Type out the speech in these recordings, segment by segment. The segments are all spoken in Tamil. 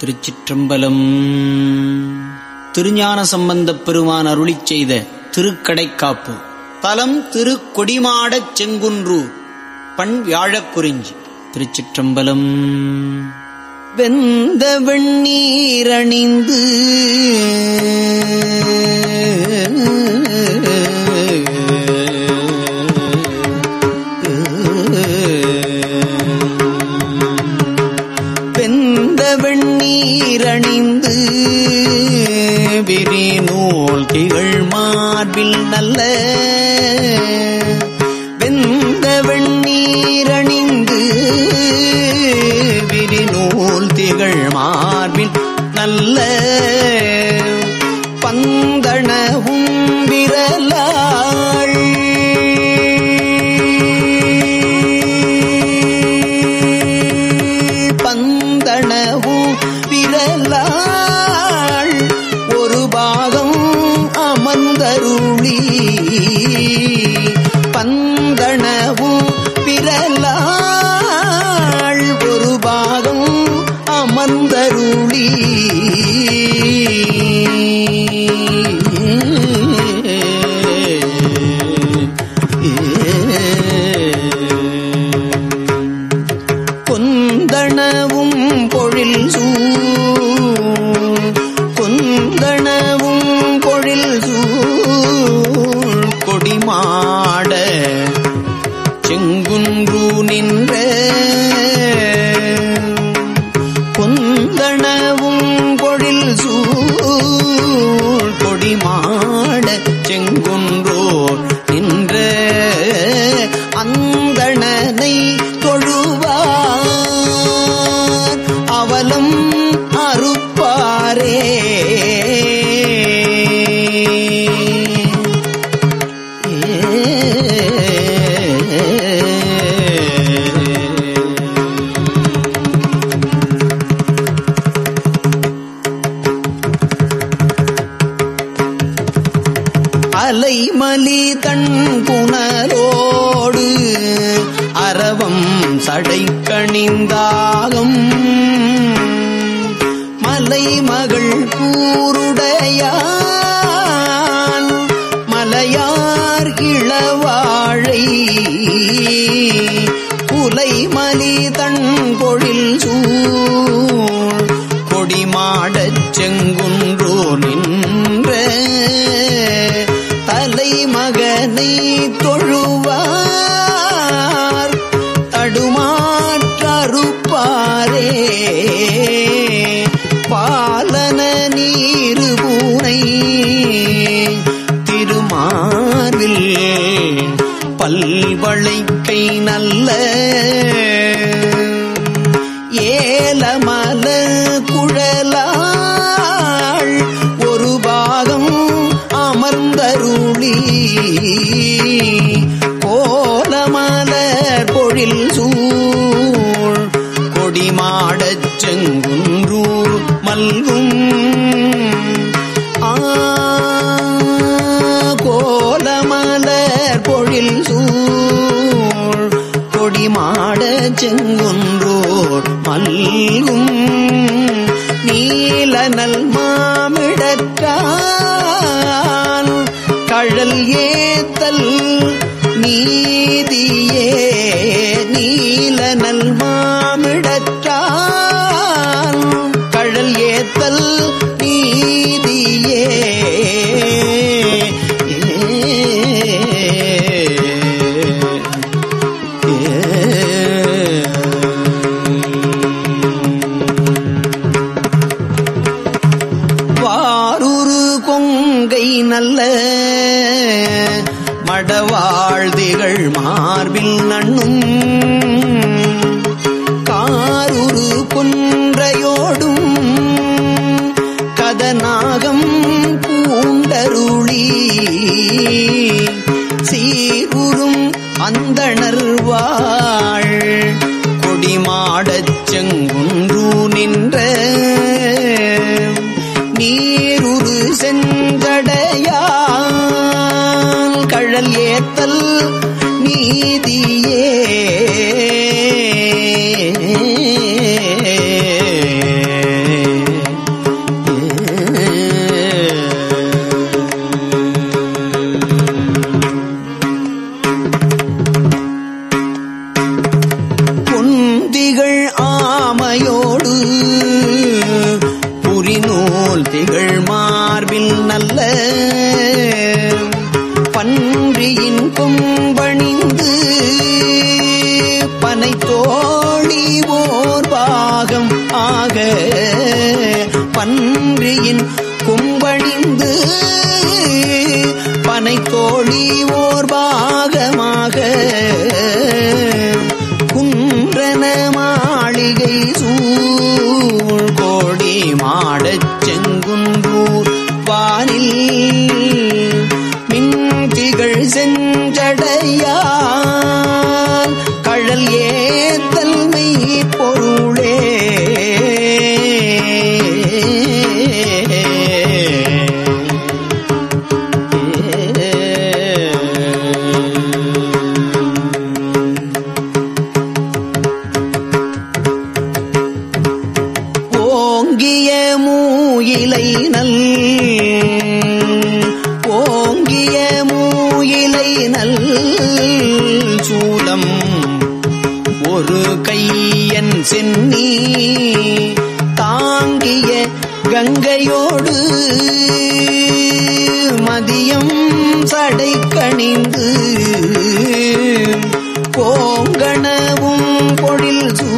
திருச்சிற்றம்பலம். திருஞான சம்பந்தப் பெருமான் அருளிச் செய்த திருக்கடைக்காப்பு. தலம் திருக்கொடிமாடச் செங்குன்று பண் வியாழக்குறிஞ்சி திருச்சிற்றம்பலம். வெந்த வெண்ணீரணிந்து நூல் திகழ் மார்பின் நல்ல பந்தனவும் விரலாள் பந்தனவும் விரலாள் ஒரு பாகம் அமர்ந்தருளி. கொந்தனவும் பொழில் சூழ். கொந்தனவும் பொழில் சூழ். கொடிமாட செங்குன்று நின்ற. கொந்தனவும் பொழில் சூழ். கொடிமாட செங்குன்று ஐந்தாகம் மலை மகள் கூருடையான் மலையார் இளவாழை குலைமலி தன் பொழில் சூ பாரே பாலன நீரு பூனை. திருமார்பில் பல்வளைக்கை நல்ல ஏலமல குழலாள் ஒரு பாகம் அமர்ந்தருளி. நல்கும் ஆ கோலமலர் பொழில் சூழ் கொடிமாட செங்குன்றோர் மல்கும் நீலனல் மாமிடற்றால் கழல் ஏத்தல் நீ நீதியே வாருரு கொங்கை நல்ல மடவாழ்திகள் மார்பில் நண்ணும். காரூரு பொன் ஏத்தல் நீதியே. பொந்திகள் ஆமையோடு புரிநூல் திகழ் மார்பில் நல்ல தன்னை தோழி ஓர் பாகம் ஆக பன்றியின் கும்பணிந்து பனை தோழி ஓர் சென்னி தாங்கிய கங்கையோடு மதியம் சடை கணிந்து கோங்கணவும் பொழில் சூ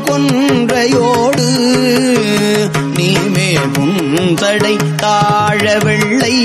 கொன்றையோடு நீமே புந்தடை தாழ வெள்ளை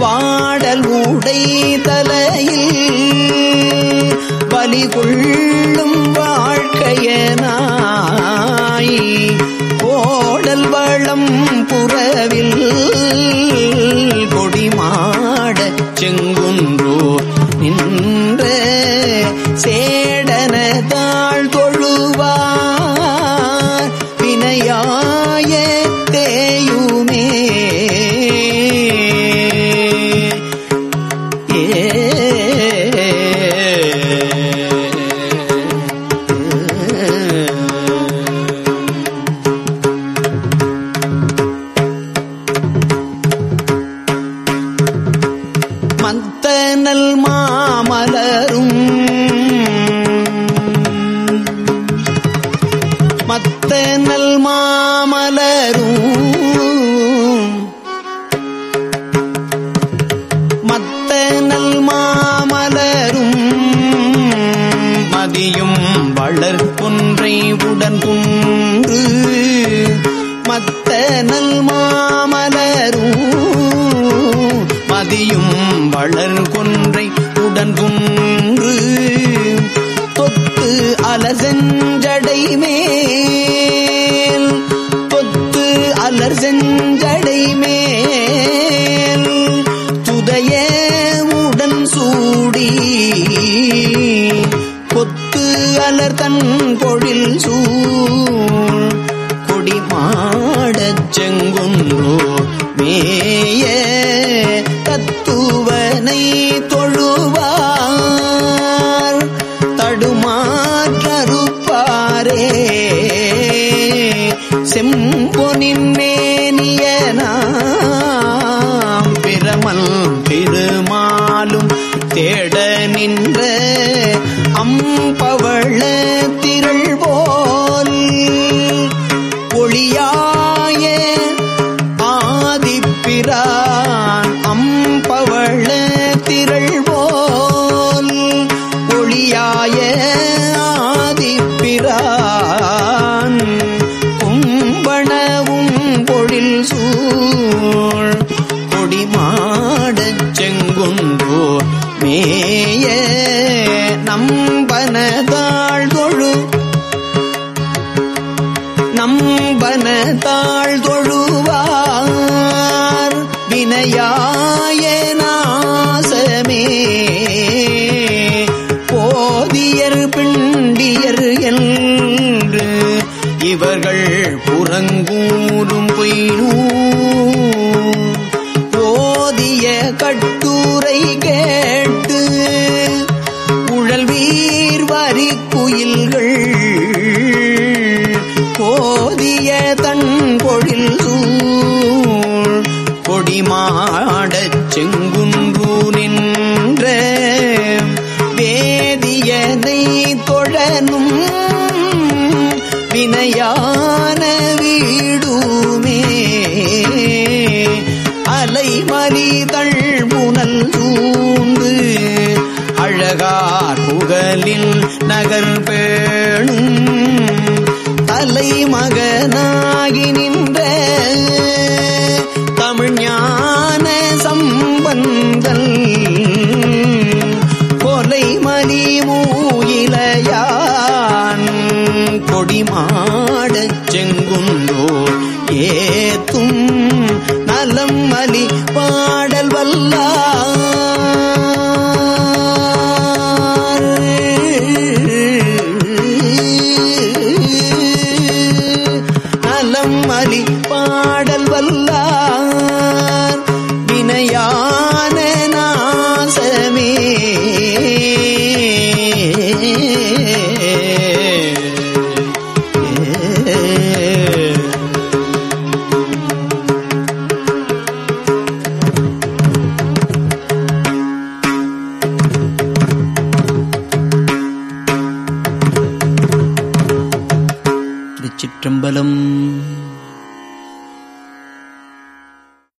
பாடல் உடை தலையில் பலி கொள்ளும் வாழ்க்கையனாய். கோடல் வளம் புறவில் வளர் உடன் குன்று மத்த நல் மாமலரும் மதியும் வளர் கொன்றை உடன் குன்று தொத்து அலர் மேல் மேய கொடிமாடச் செங்குண்டோ மேய நம்பனதாள் தொழு நம்பன தொழுவார் வினையாய நாசமே. போதியர் பிண்டியர் என்று இவர்கள் புறங்கூறும் பொய்னூ கட்டுரை கேட்டு உழல்வீர் வரி குயில்கள் போதிய தன் பொழில் கொடிமாட புகழில் நகர் பேணும். தலைமகனாகி நின்ற தமிழ் ஞான சம்பந்தல் கொலை மலி மூயிலையான். கொடிமாடச் செங்குந்தோ ஏத்தும் நலம் மலி பாடல் வல்லான்.